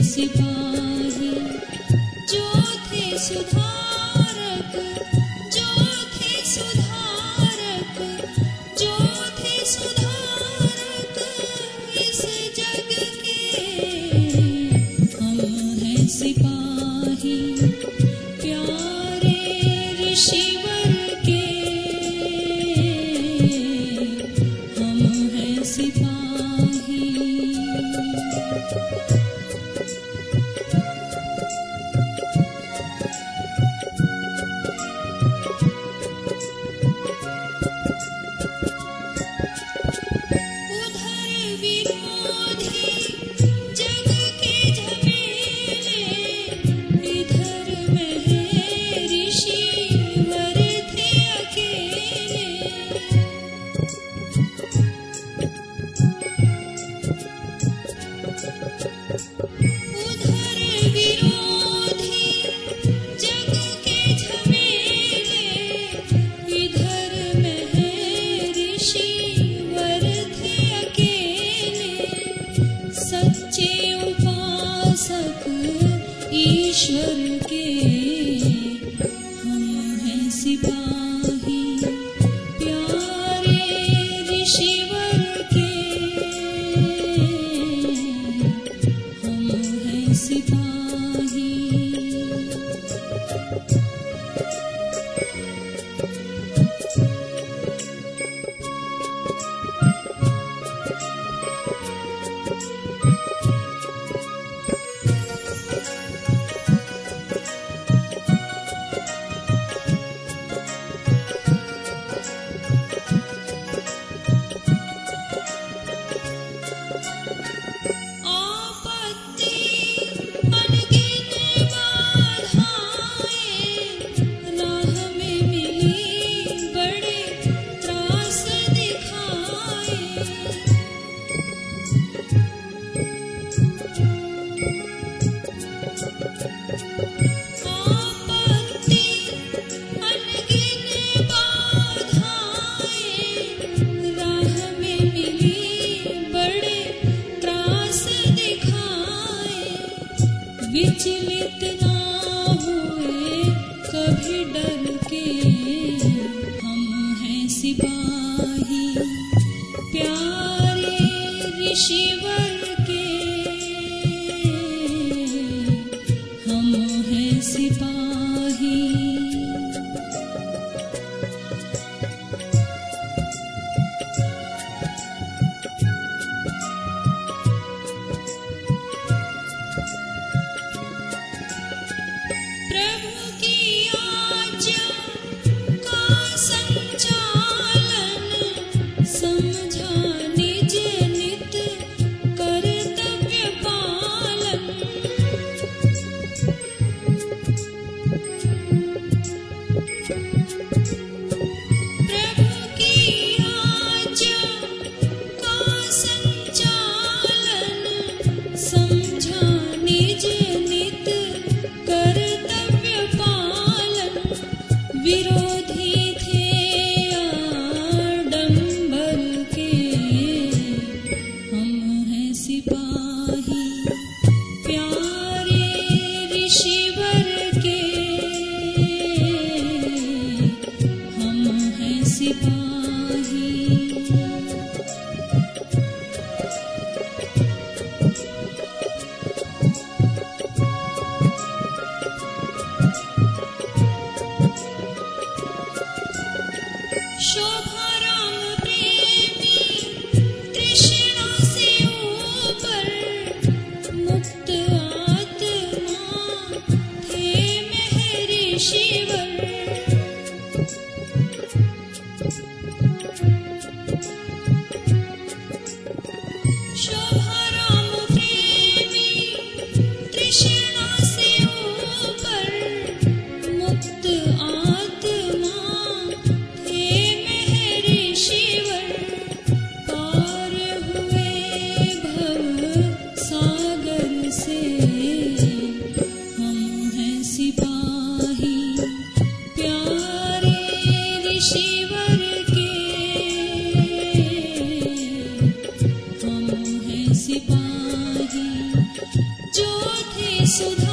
principal. felicidade. Дети थे बाजी जो थे सुधा